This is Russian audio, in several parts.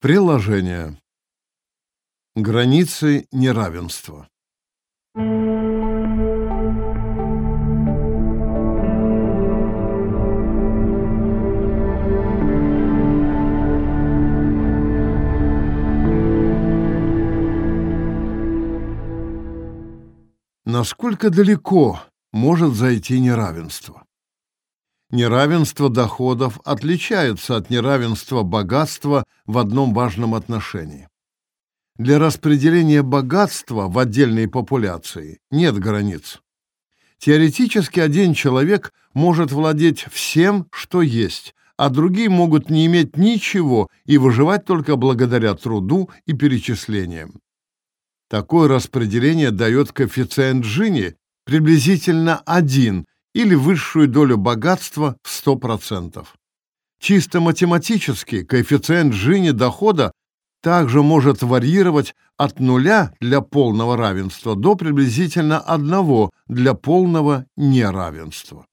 Приложение. Границы неравенства. Насколько далеко может зайти неравенство? Неравенство доходов отличается от неравенства богатства в одном важном отношении. Для распределения богатства в отдельной популяции нет границ. Теоретически один человек может владеть всем, что есть, а другие могут не иметь ничего и выживать только благодаря труду и перечислениям. Такое распределение дает коэффициент Джини приблизительно 1 или высшую долю богатства в 100%. Чисто математически коэффициент Джини дохода также может варьировать от нуля для полного равенства до приблизительно одного для полного неравенства.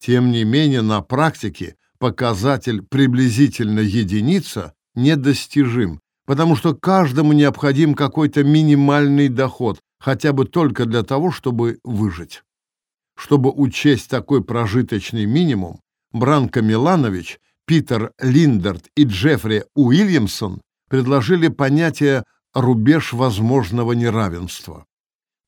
Тем не менее, на практике показатель приблизительно единица недостижим, потому что каждому необходим какой-то минимальный доход, хотя бы только для того, чтобы выжить. Чтобы учесть такой прожиточный минимум, Бранко Миланович, Питер Линдерт и Джеффри Уильямсон предложили понятие «рубеж возможного неравенства».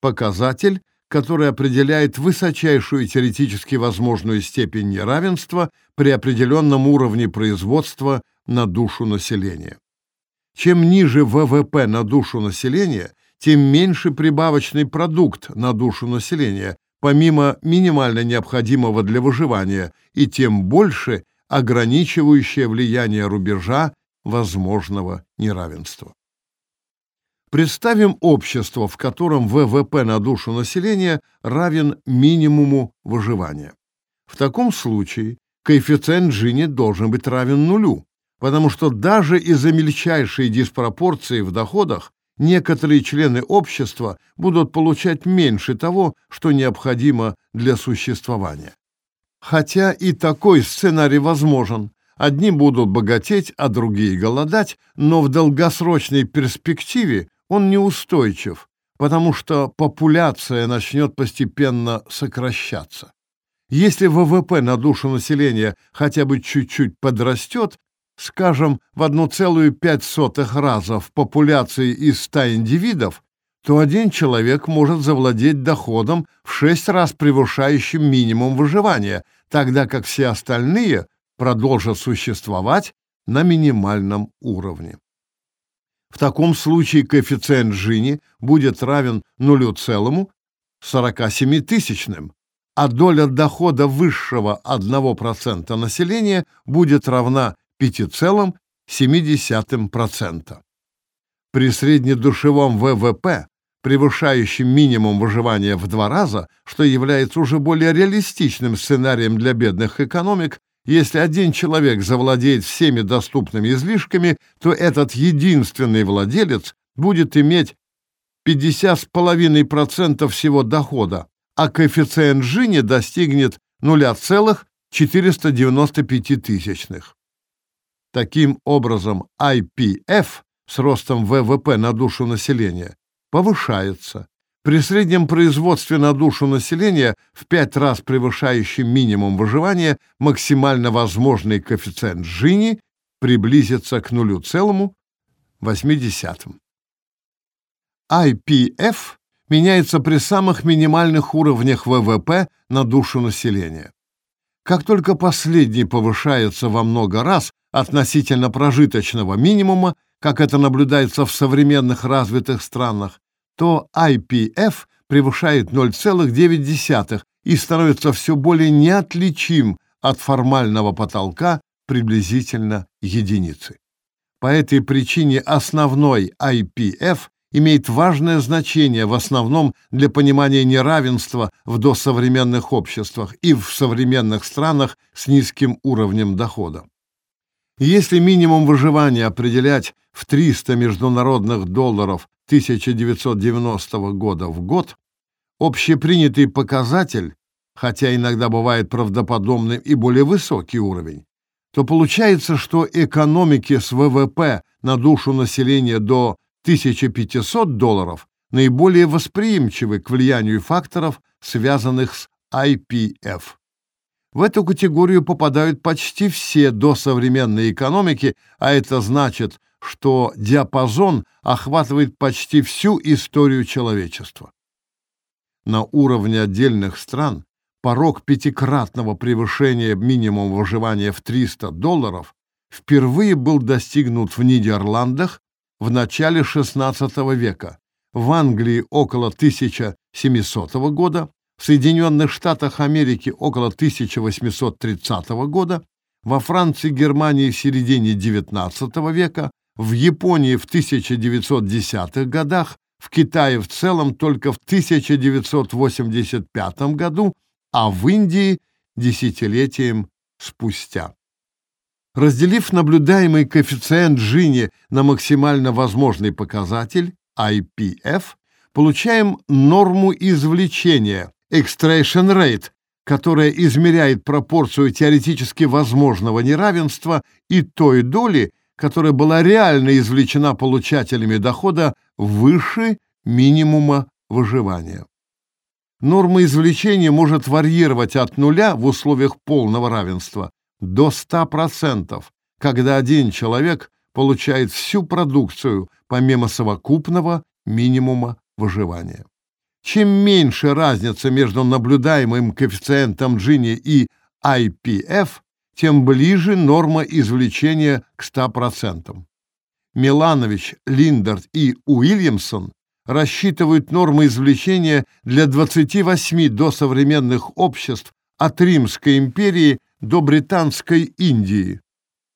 Показатель, который определяет высочайшую теоретически возможную степень неравенства при определенном уровне производства на душу населения. Чем ниже ВВП на душу населения, тем меньше прибавочный продукт на душу населения, помимо минимально необходимого для выживания, и тем больше ограничивающее влияние рубежа возможного неравенства. Представим общество, в котором ВВП на душу населения равен минимуму выживания. В таком случае коэффициент Джини должен быть равен нулю, потому что даже из-за мельчайшей диспропорции в доходах некоторые члены общества будут получать меньше того, что необходимо для существования. Хотя и такой сценарий возможен. Одни будут богатеть, а другие голодать, но в долгосрочной перспективе он неустойчив, потому что популяция начнет постепенно сокращаться. Если ВВП на душу населения хотя бы чуть-чуть подрастет, скажем, в 1,5 раза в популяции из 100 индивидов, то один человек может завладеть доходом в 6 раз превышающим минимум выживания, тогда как все остальные продолжат существовать на минимальном уровне. В таком случае коэффициент Джини будет равен 0,47 тысячным, а доля дохода высшего 1% населения будет равна 5,7%. При среднедушевом ВВП, превышающем минимум выживания в два раза, что является уже более реалистичным сценарием для бедных экономик, если один человек завладеет всеми доступными излишками, то этот единственный владелец будет иметь 50,5% всего дохода, а коэффициент Джини достигнет 0,495 тысячных. Таким образом, IPF с ростом ВВП на душу населения повышается. При среднем производстве на душу населения в пять раз превышающем минимум выживания максимально возможный коэффициент Джини приблизится к 0,8. IPF меняется при самых минимальных уровнях ВВП на душу населения. Как только последний повышается во много раз относительно прожиточного минимума, как это наблюдается в современных развитых странах, то IPF превышает 0,9 и становится все более неотличим от формального потолка приблизительно единицы. По этой причине основной IPF имеет важное значение в основном для понимания неравенства в досовременных обществах и в современных странах с низким уровнем дохода. Если минимум выживания определять в 300 международных долларов 1990 года в год, общепринятый показатель, хотя иногда бывает правдоподобным и более высокий уровень, то получается, что экономики с ВВП на душу населения до 1500 долларов наиболее восприимчивы к влиянию факторов, связанных с IPF. В эту категорию попадают почти все досовременные экономики, а это значит, что диапазон охватывает почти всю историю человечества. На уровне отдельных стран порог пятикратного превышения минимума выживания в 300 долларов впервые был достигнут в Нидерландах в начале XVI века, в Англии около 1700 года, в Соединенных Штатах Америки около 1830 года, во Франции и Германии в середине XIX века, в Японии в 1910-х годах, в Китае в целом только в 1985 году, а в Индии десятилетием спустя. Разделив наблюдаемый коэффициент Джини на максимально возможный показатель, IPF, получаем норму извлечения, extraction rate, которая измеряет пропорцию теоретически возможного неравенства и той доли, которая была реально извлечена получателями дохода выше минимума выживания. Норма извлечения может варьировать от нуля в условиях полного равенства до 100%, когда один человек получает всю продукцию помимо совокупного минимума выживания. Чем меньше разница между наблюдаемым коэффициентом Джини и IPF, тем ближе норма извлечения к 100%. Миланович, Линдерт и Уильямсон рассчитывают нормы извлечения для 28 досовременных обществ от Римской империи до Британской Индии,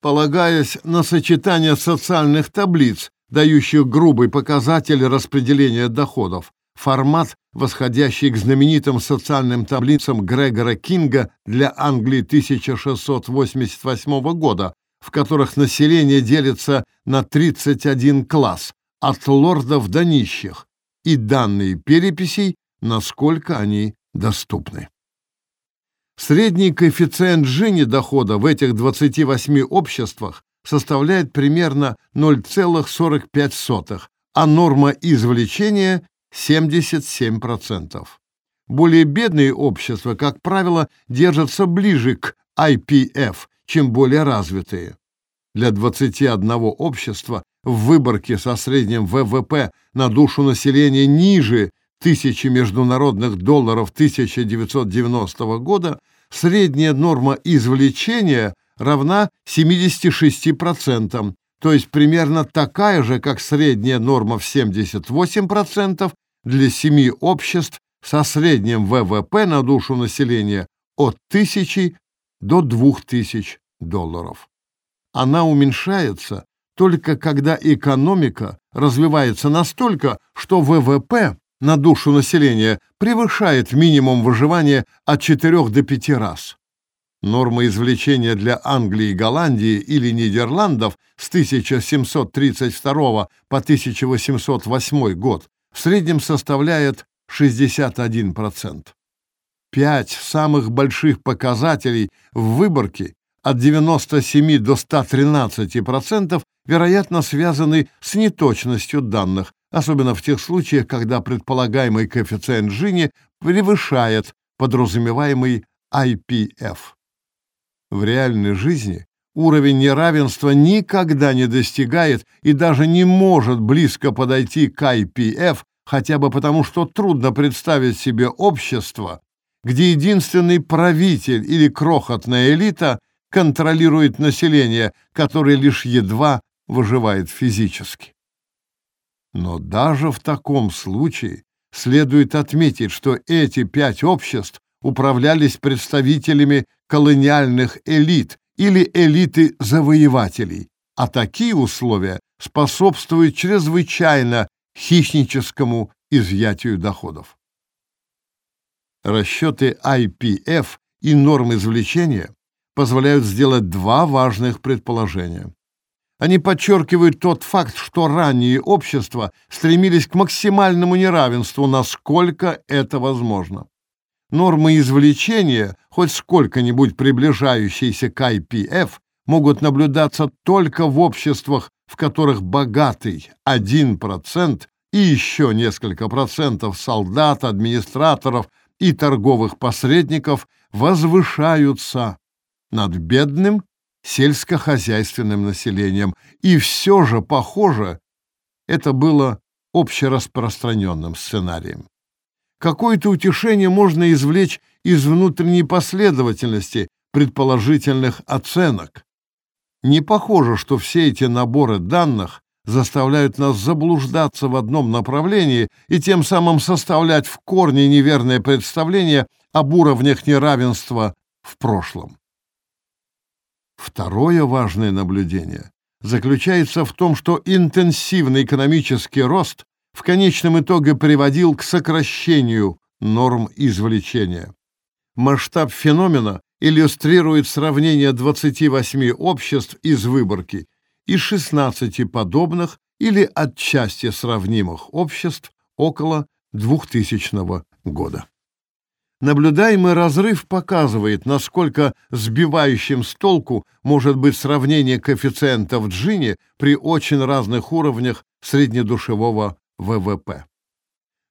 полагаясь на сочетание социальных таблиц, дающих грубый показатель распределения доходов, формат, восходящий к знаменитым социальным таблицам Грегора Кинга для Англии 1688 года, в которых население делится на 31 класс, от лордов до нищих, и данные переписей, насколько они доступны. Средний коэффициент Джини дохода в этих 28 обществах составляет примерно 0,45, а норма извлечения 77%. Более бедные общества, как правило, держатся ближе к IPF, чем более развитые. Для 21 общества в выборке со средним ВВП на душу населения ниже тысячи международных долларов 1990 года средняя норма извлечения равна 76%, то есть примерно такая же, как средняя норма в 78% для семи обществ со средним ВВП на душу населения от 1000 до 2000 долларов. Она уменьшается только когда экономика развивается настолько, что ВВП на душу населения превышает минимум выживания от 4 до 5 раз. Норма извлечения для Англии Голландии или Нидерландов с 1732 по 1808 год в среднем составляет 61%. Пять самых больших показателей в выборке от 97 до 113% вероятно связаны с неточностью данных, особенно в тех случаях, когда предполагаемый коэффициент Джини превышает подразумеваемый IPF. В реальной жизни уровень неравенства никогда не достигает и даже не может близко подойти к IPF, хотя бы потому, что трудно представить себе общество, где единственный правитель или крохотная элита контролирует население, которое лишь едва выживает физически. Но даже в таком случае следует отметить, что эти пять обществ управлялись представителями колониальных элит или элиты завоевателей, а такие условия способствуют чрезвычайно хищническому изъятию доходов. Расчеты IPF и норм извлечения позволяют сделать два важных предположения. Они подчеркивают тот факт, что ранние общества стремились к максимальному неравенству, насколько это возможно. Нормы извлечения, хоть сколько-нибудь приближающиеся к IPF, могут наблюдаться только в обществах в которых богатый 1% и еще несколько процентов солдат, администраторов и торговых посредников возвышаются над бедным сельскохозяйственным населением. И все же, похоже, это было общераспространенным сценарием. Какое-то утешение можно извлечь из внутренней последовательности предположительных оценок. Не похоже, что все эти наборы данных заставляют нас заблуждаться в одном направлении и тем самым составлять в корне неверное представление об уровнях неравенства в прошлом. Второе важное наблюдение заключается в том, что интенсивный экономический рост в конечном итоге приводил к сокращению норм извлечения. Масштаб феномена иллюстрирует сравнение 28 обществ из выборки и 16 подобных или отчасти сравнимых обществ около 2000 года. Наблюдаемый разрыв показывает, насколько сбивающим с толку может быть сравнение коэффициентов Джини при очень разных уровнях среднедушевого ВВП.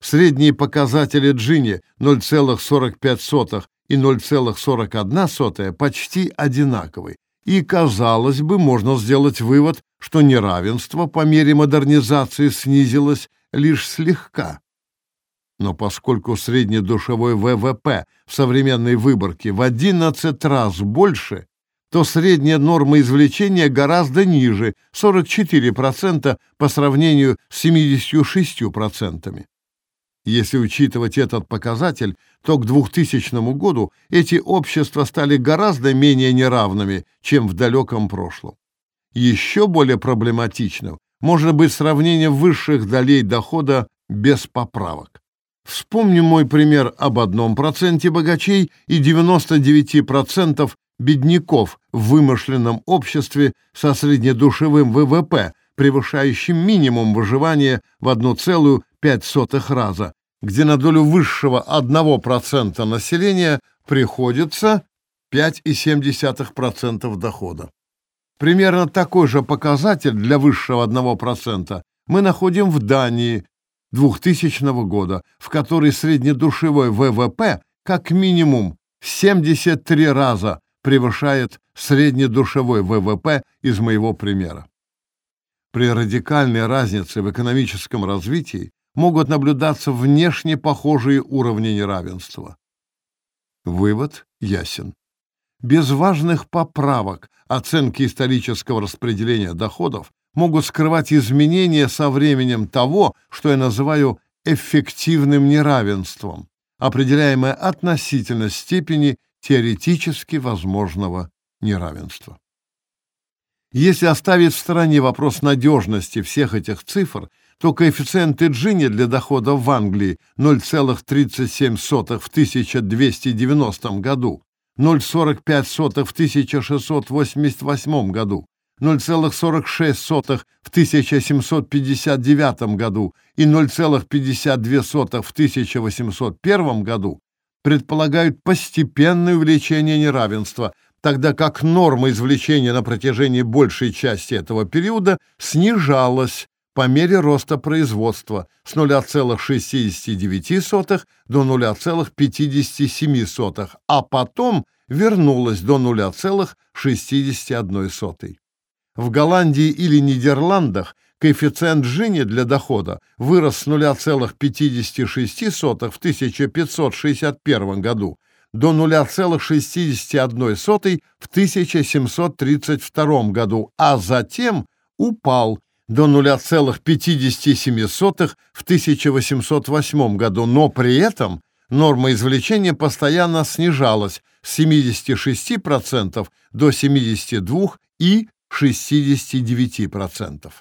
Средние показатели Джини 0,45 и 0,41 почти одинаковы, и, казалось бы, можно сделать вывод, что неравенство по мере модернизации снизилось лишь слегка. Но поскольку среднедушевой ВВП в современной выборке в 11 раз больше, то средняя норма извлечения гораздо ниже, 44% по сравнению с 76%. Если учитывать этот показатель, то к 2000 году эти общества стали гораздо менее неравными, чем в далеком прошлом. Еще более проблематичным может быть сравнение высших долей дохода без поправок. Вспомню мой пример об одном проценте богачей и 99% бедняков в вымышленном обществе со среднедушевым ВВП, превышающим минимум выживания в 1,5 раза, где на долю высшего 1% населения приходится 5,7% дохода. Примерно такой же показатель для высшего 1% мы находим в Дании 2000 года, в которой среднедушевой ВВП как минимум в 73 раза превышает среднедушевой ВВП из моего примера. При радикальной разнице в экономическом развитии могут наблюдаться внешне похожие уровни неравенства. Вывод ясен. Без важных поправок оценки исторического распределения доходов могут скрывать изменения со временем того, что я называю эффективным неравенством, определяемое относительно степени теоретически возможного неравенства. Если оставить в стороне вопрос надежности всех этих цифр, то коэффициенты Джини для дохода в Англии 0,37 в 1290 году, 0,45 в 1688 году, 0,46 в 1759 году и 0,52 в 1801 году предполагают постепенное увеличение неравенства, тогда как норма извлечения на протяжении большей части этого периода снижалась по мере роста производства с 0,69 до 0,57, а потом вернулась до 0,61. В Голландии или Нидерландах коэффициент Джини для дохода вырос с 0,56 в 1561 году до 0,61 в 1732 году, а затем упал до 0,57 в 1808 году, но при этом норма извлечения постоянно снижалась с 76% до 72% и 69%.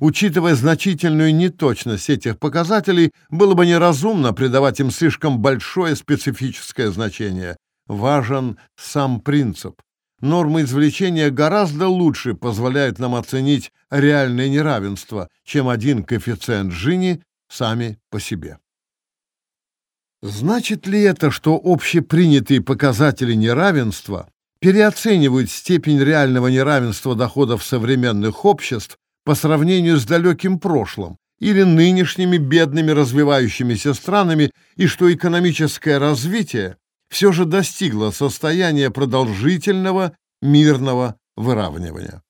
Учитывая значительную неточность этих показателей, было бы неразумно придавать им слишком большое специфическое значение. Важен сам принцип. Нормы извлечения гораздо лучше позволяют нам оценить реальное неравенство, чем один коэффициент Джини сами по себе. Значит ли это, что общепринятые показатели неравенства переоценивают степень реального неравенства доходов современных обществ по сравнению с далеким прошлым или нынешними бедными развивающимися странами, и что экономическое развитие все же достигло состояния продолжительного мирного выравнивания.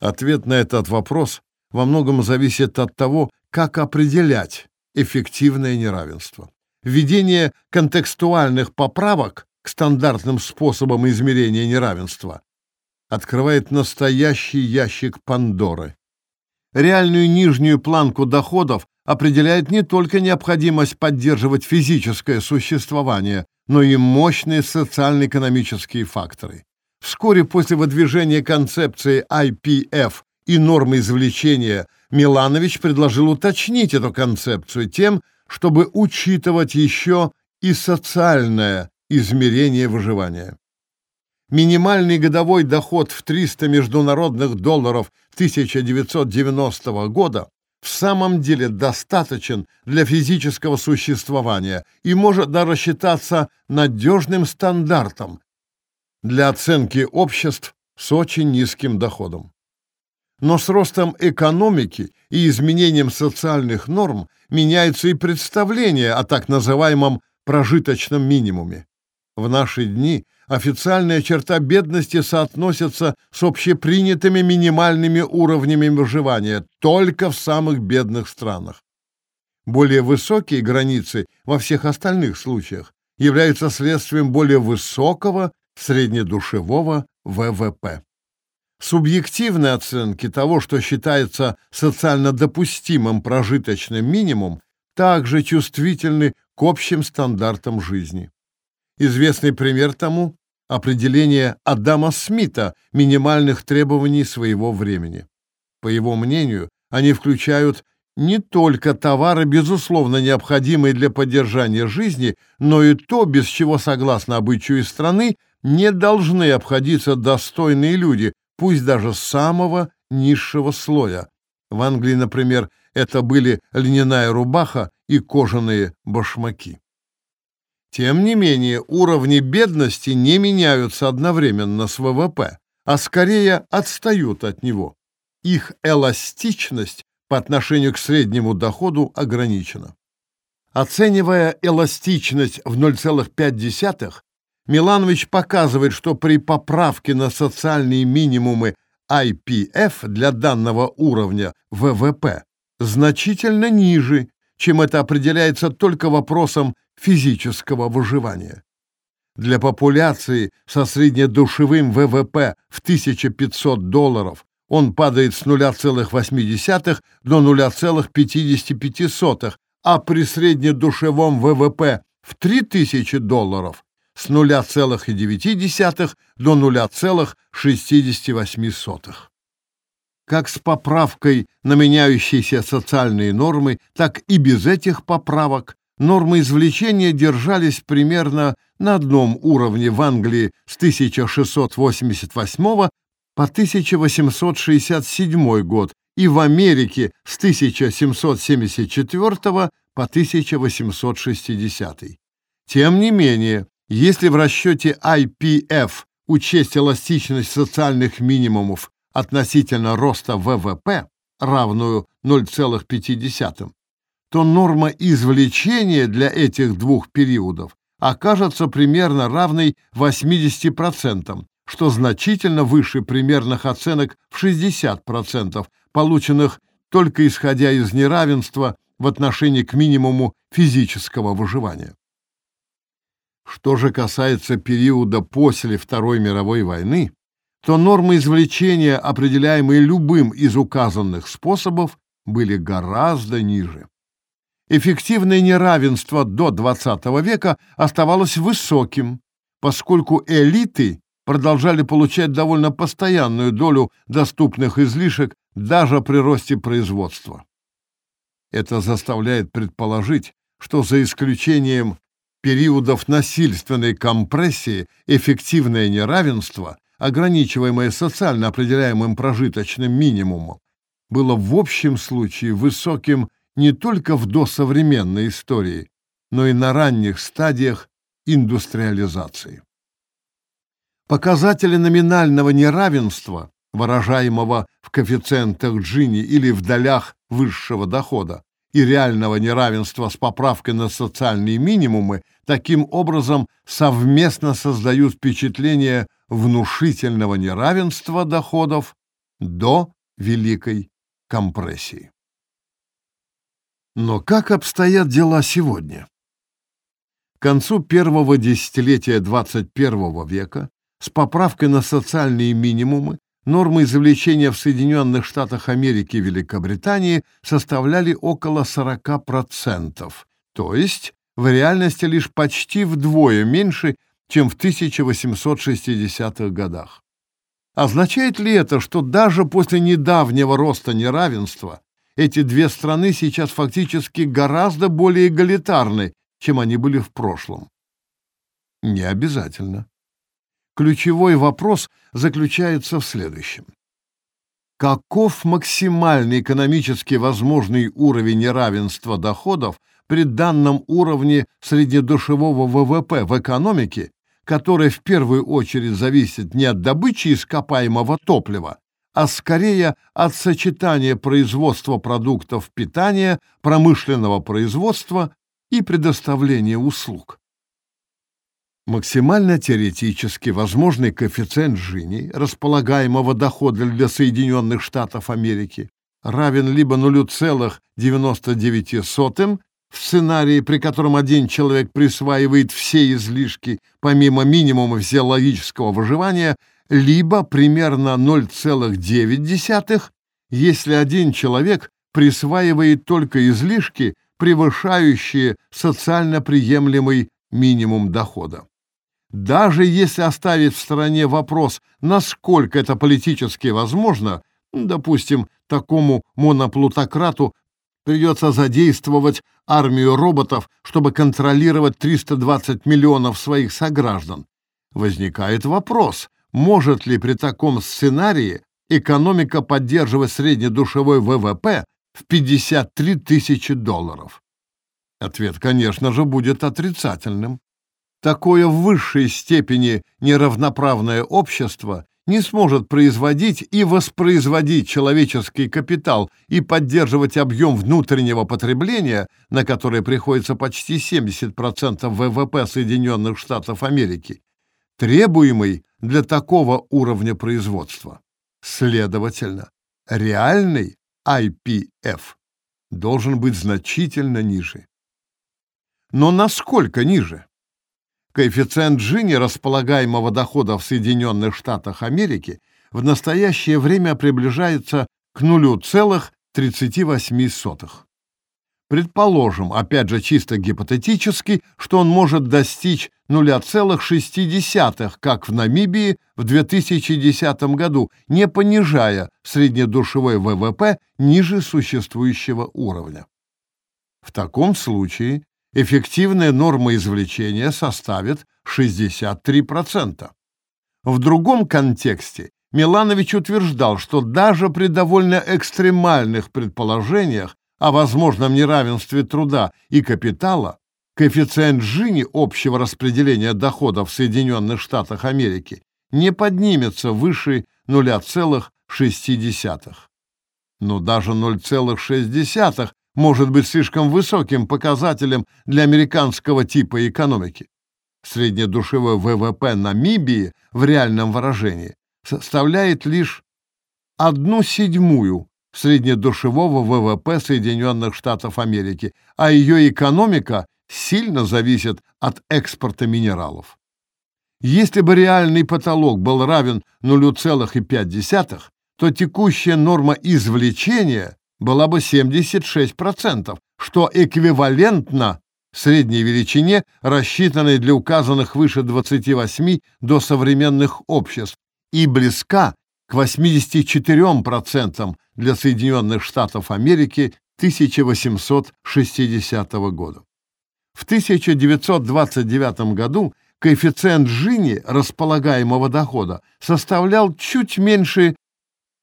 Ответ на этот вопрос во многом зависит от того, как определять эффективное неравенство. Введение контекстуальных поправок к стандартным способам измерения неравенства открывает настоящий ящик Пандоры. Реальную нижнюю планку доходов определяет не только необходимость поддерживать физическое существование, но и мощные социально-экономические факторы. Вскоре после выдвижения концепции IPF и нормы извлечения Миланович предложил уточнить эту концепцию тем, чтобы учитывать еще и социальное измерение выживания. Минимальный годовой доход в 300 международных долларов 1990 года в самом деле достаточен для физического существования и может даже считаться надежным стандартом для оценки обществ с очень низким доходом. Но с ростом экономики и изменением социальных норм меняется и представление о так называемом прожиточном минимуме. В наши дни официальная черта бедности соотносится с общепринятыми минимальными уровнями выживания только в самых бедных странах. Более высокие границы во всех остальных случаях являются следствием более высокого среднедушевого ВВП. Субъективные оценки того, что считается социально допустимым прожиточным минимум, также чувствительны к общим стандартам жизни. Известный пример тому – определение Адама Смита минимальных требований своего времени. По его мнению, они включают не только товары, безусловно необходимые для поддержания жизни, но и то, без чего, согласно обычаю страны, не должны обходиться достойные люди, пусть даже самого низшего слоя. В Англии, например, это были льняная рубаха и кожаные башмаки. Тем не менее, уровни бедности не меняются одновременно с ВВП, а скорее отстают от него. Их эластичность по отношению к среднему доходу ограничена. Оценивая эластичность в 0,5, Миланович показывает, что при поправке на социальные минимумы IPF для данного уровня ВВП значительно ниже, чем это определяется только вопросом физического выживания. Для популяции со среднедушевым ВВП в 1500 долларов он падает с 0,8 до 0,55, а при среднедушевом ВВП в 3000 долларов с 0,9 до 0,68. Как с поправкой на меняющиеся социальные нормы, так и без этих поправок нормы извлечения держались примерно на одном уровне в Англии с 1688 по 1867 год и в Америке с 1774 по 1860. Тем не менее, если в расчете IPF учесть эластичность социальных минимумов относительно роста ВВП, равную 0,5, то норма извлечения для этих двух периодов окажется примерно равной 80%, что значительно выше примерных оценок в 60%, полученных только исходя из неравенства в отношении к минимуму физического выживания. Что же касается периода после Второй мировой войны, то нормы извлечения, определяемые любым из указанных способов, были гораздо ниже эффективное неравенство до XX века оставалось высоким, поскольку элиты продолжали получать довольно постоянную долю доступных излишек даже при росте производства. Это заставляет предположить, что за исключением периодов насильственной компрессии эффективное неравенство, ограничиваемое социально определяемым прожиточным минимумом, было в общем случае высоким не только в досовременной истории, но и на ранних стадиях индустриализации. Показатели номинального неравенства выражаемого в коэффициентах Джини или в долях высшего дохода, и реального неравенства с поправкой на социальные минимумы, таким образом совместно создают впечатление внушительного неравенства доходов до Великой компрессии. Но как обстоят дела сегодня? К концу первого десятилетия 21 века с поправкой на социальные минимумы нормы извлечения в Соединенных Штатах Америки и Великобритании составляли около 40%, то есть в реальности лишь почти вдвое меньше, чем в 1860-х годах. Означает ли это, что даже после недавнего роста неравенства эти две страны сейчас фактически гораздо более эгалитарны, чем они были в прошлом? Не обязательно. Ключевой вопрос заключается в следующем. Каков максимальный экономически возможный уровень неравенства доходов при данном уровне среднедушевого ВВП в экономике, который в первую очередь зависит не от добычи ископаемого топлива, а скорее от сочетания производства продуктов питания, промышленного производства и предоставления услуг. Максимально теоретически возможный коэффициент Джини, располагаемого дохода для Соединенных Штатов Америки, равен либо 0,99 в сценарии, при котором один человек присваивает все излишки помимо минимума физиологического выживания, либо примерно 0,9, если один человек присваивает только излишки, превышающие социально приемлемый минимум дохода. Даже если оставить в стороне вопрос, насколько это политически возможно, допустим, такому моноплутократу придется задействовать армию роботов, чтобы контролировать 320 миллионов своих сограждан. Возникает вопрос, может ли при таком сценарии экономика поддерживать среднедушевой ВВП в 53 тысячи долларов? Ответ, конечно же, будет отрицательным. Такое в высшей степени неравноправное общество не сможет производить и воспроизводить человеческий капитал и поддерживать объем внутреннего потребления, на который приходится почти 70% ВВП Соединенных Штатов Америки, требуемый для такого уровня производства. Следовательно, реальный IPF должен быть значительно ниже. Но насколько ниже? Коэффициент Джини располагаемого дохода в Соединенных Штатах Америки в настоящее время приближается к 0,38. Предположим, опять же чисто гипотетически, что он может достичь 0,6, как в Намибии в 2010 году, не понижая среднедушевой ВВП ниже существующего уровня. В таком случае эффективная норма извлечения составит 63%. В другом контексте Миланович утверждал, что даже при довольно экстремальных предположениях о возможном неравенстве труда и капитала коэффициент Джини общего распределения доходов в Соединенных Штатах Америки не поднимется выше 0,6. Но даже 0,6 может быть слишком высоким показателем для американского типа экономики. Среднедушевой ВВП Намибии в реальном выражении составляет лишь одну седьмую среднедушевого ВВП Соединенных Штатов Америки, а ее экономика сильно зависит от экспорта минералов. Если бы реальный потолок был равен 0,5, то текущая норма извлечения была бы 76%, что эквивалентно средней величине, рассчитанной для указанных выше 28 до современных обществ, и близка к 84% для Соединенных Штатов Америки 1860 года. В 1929 году коэффициент Джини располагаемого дохода составлял чуть меньше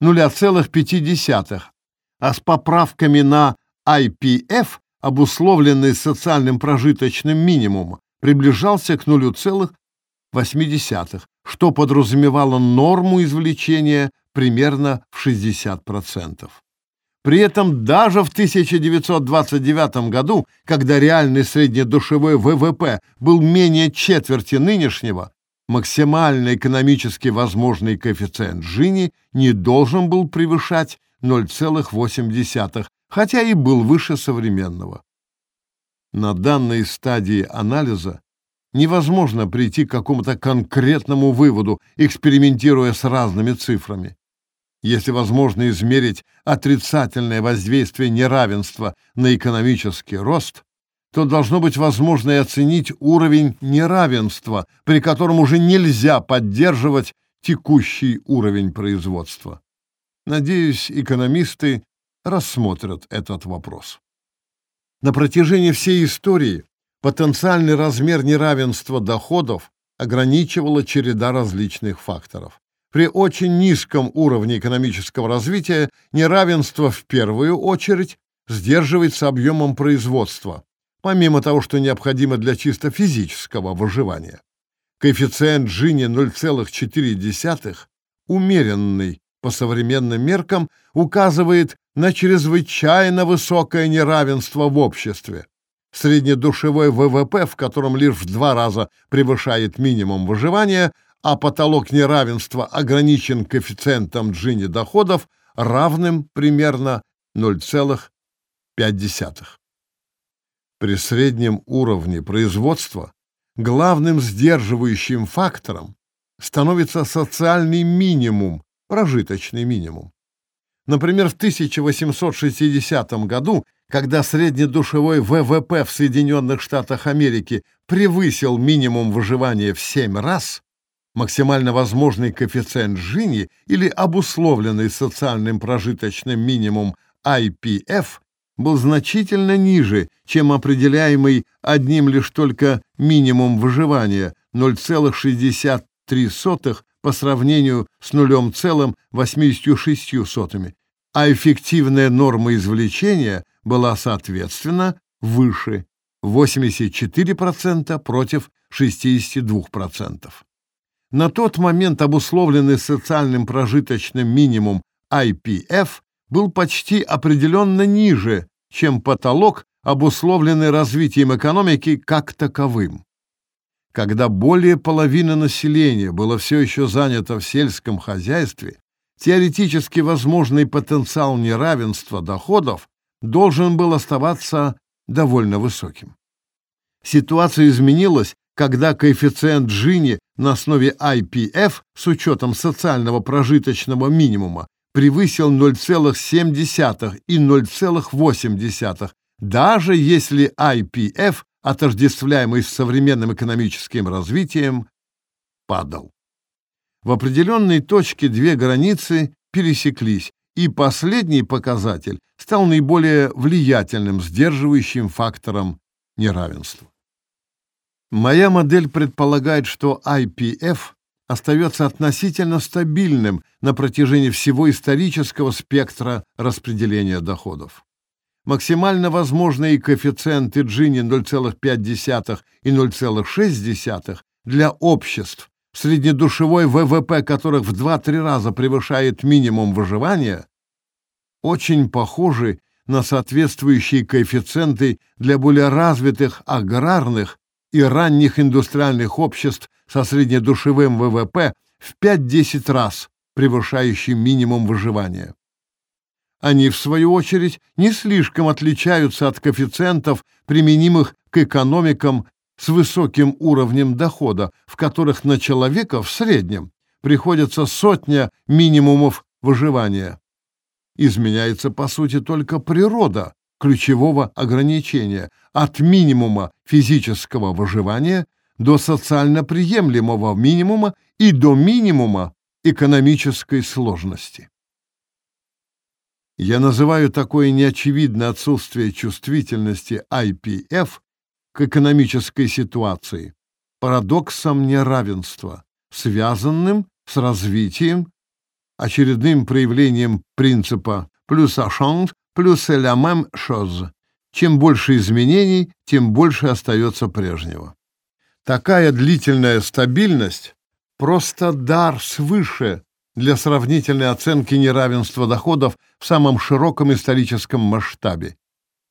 0,5, а с поправками на IPF, обусловленный социальным прожиточным минимумом, приближался к 0,8, что подразумевало норму извлечения примерно в 60%. При этом даже в 1929 году, когда реальный среднедушевой ВВП был менее четверти нынешнего, максимальный экономически возможный коэффициент Джини не должен был превышать 0,8, хотя и был выше современного. На данной стадии анализа невозможно прийти к какому-то конкретному выводу, экспериментируя с разными цифрами. Если возможно измерить отрицательное воздействие неравенства на экономический рост, то должно быть возможно и оценить уровень неравенства, при котором уже нельзя поддерживать текущий уровень производства. Надеюсь, экономисты рассмотрят этот вопрос. На протяжении всей истории потенциальный размер неравенства доходов ограничивала череда различных факторов. При очень низком уровне экономического развития неравенство в первую очередь сдерживается объемом производства, помимо того, что необходимо для чисто физического выживания. Коэффициент Джини 0,4, умеренный по современным меркам, указывает на чрезвычайно высокое неравенство в обществе. Среднедушевой ВВП, в котором лишь в два раза превышает минимум выживания, а потолок неравенства ограничен коэффициентом Джини доходов, равным примерно 0,5. При среднем уровне производства главным сдерживающим фактором становится социальный минимум, прожиточный минимум. Например, в 1860 году, когда среднедушевой ВВП в Соединенных Штатах Америки превысил минимум выживания в 7 раз, максимально возможный коэффициент Джини или обусловленный социальным прожиточным минимум IPF был значительно ниже, чем определяемый одним лишь только минимум выживания 0,63 по сравнению с 0,86, а эффективная норма извлечения была, соответственно, выше 84% против 62%. На тот момент обусловленный социальным прожиточным минимум IPF был почти определенно ниже, чем потолок, обусловленный развитием экономики как таковым. Когда более половины населения было все еще занято в сельском хозяйстве, теоретически возможный потенциал неравенства доходов должен был оставаться довольно высоким. Ситуация изменилась, когда коэффициент Джини на основе IPF с учетом социального прожиточного минимума превысил 0,7 и 0,8, даже если IPF, отождествляемый с современным экономическим развитием, падал. В определенной точке две границы пересеклись, и последний показатель стал наиболее влиятельным сдерживающим фактором неравенства. Моя модель предполагает, что IPF остается относительно стабильным на протяжении всего исторического спектра распределения доходов. Максимально возможные коэффициенты Джини 0,5 и 0,6 для обществ, среднедушевой ВВП которых в 2-3 раза превышает минимум выживания, очень похожи на соответствующие коэффициенты для более развитых аграрных и ранних индустриальных обществ со среднедушевым ВВП в 5-10 раз превышающим минимум выживания. Они, в свою очередь, не слишком отличаются от коэффициентов, применимых к экономикам с высоким уровнем дохода, в которых на человека в среднем приходится сотня минимумов выживания. Изменяется, по сути, только природа ключевого ограничения от минимума физического выживания до социально приемлемого минимума и до минимума экономической сложности. Я называю такое неочевидное отсутствие чувствительности IPF к экономической ситуации парадоксом неравенства, связанным с развитием, очередным проявлением принципа плюс а плюс même chose. Чем больше изменений, тем больше остается прежнего. Такая длительная стабильность просто дар свыше для сравнительной оценки неравенства доходов в самом широком историческом масштабе.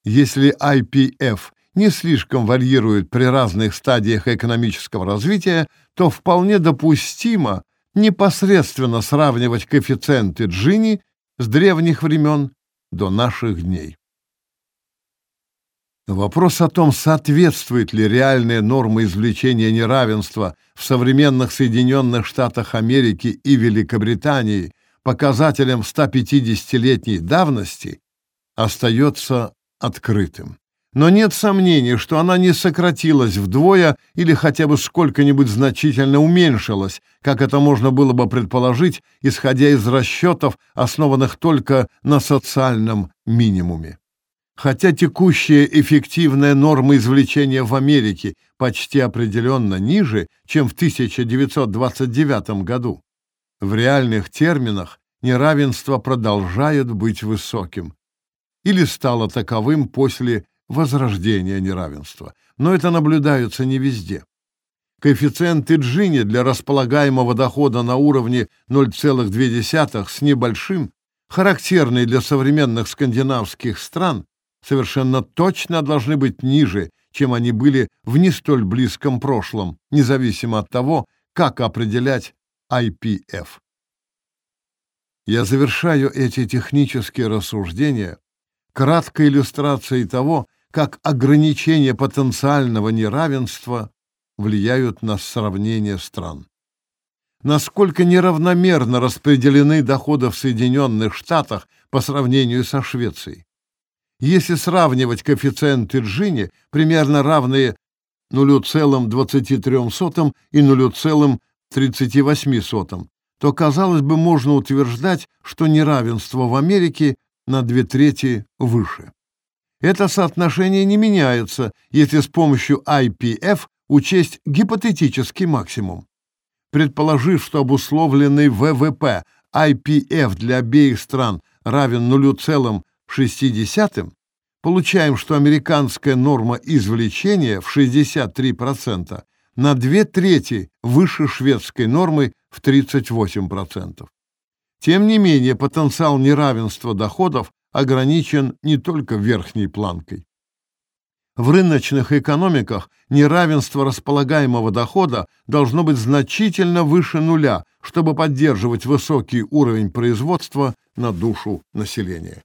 Если IPF не слишком варьирует при разных стадиях экономического развития, то вполне допустимо непосредственно сравнивать коэффициенты Джини с древних времен до наших дней. Вопрос о том, соответствует ли реальная норма извлечения неравенства в современных Соединенных Штатах Америки и Великобритании показателям 150-летней давности, остается открытым. Но нет сомнений, что она не сократилась вдвое или хотя бы сколько-нибудь значительно уменьшилась, как это можно было бы предположить, исходя из расчетов, основанных только на социальном минимуме. Хотя текущая эффективная норма извлечения в Америке почти определенно ниже, чем в 1929 году, в реальных терминах неравенство продолжает быть высоким или стало таковым после возрождения неравенства. Но это наблюдается не везде. Коэффициенты Джини для располагаемого дохода на уровне 0,2 с небольшим, характерный для современных скандинавских стран, совершенно точно должны быть ниже, чем они были в не столь близком прошлом, независимо от того, как определять IPF. Я завершаю эти технические рассуждения краткой иллюстрацией того, как ограничения потенциального неравенства влияют на сравнение стран. Насколько неравномерно распределены доходы в Соединенных Штатах по сравнению со Швецией. Если сравнивать коэффициенты Джини, примерно равные 0,23 и 0,38, то, казалось бы, можно утверждать, что неравенство в Америке на две трети выше. Это соотношение не меняется, если с помощью IPF учесть гипотетический максимум. Предположив, что обусловленный ВВП IPF для обеих стран равен 0,60, получаем, что американская норма извлечения в 63% на две трети выше шведской нормы в 38%. Тем не менее, потенциал неравенства доходов ограничен не только верхней планкой. В рыночных экономиках неравенство располагаемого дохода должно быть значительно выше нуля, чтобы поддерживать высокий уровень производства на душу населения.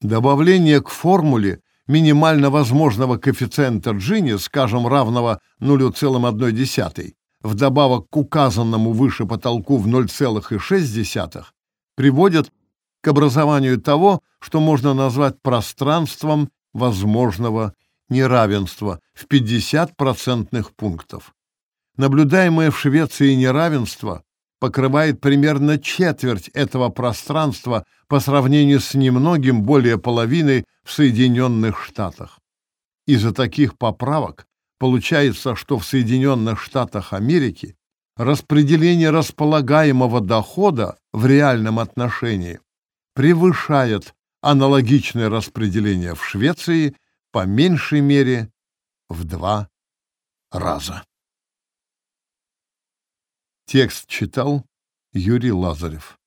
Добавление к формуле минимально возможного коэффициента Джини, скажем, равного 0,1, вдобавок к указанному выше потолку в 0,6, приводит к образованию того, что можно назвать пространством возможного неравенства в 50 процентных пунктов. Наблюдаемое в Швеции неравенство покрывает примерно четверть этого пространства по сравнению с немногим более половины в Соединенных Штатах. Из-за таких поправок получается, что в Соединенных Штатах Америки распределение располагаемого дохода в реальном отношении превышает аналогичное распределение в Швеции по меньшей мере в два раза. Текст читал Юрий Лазарев.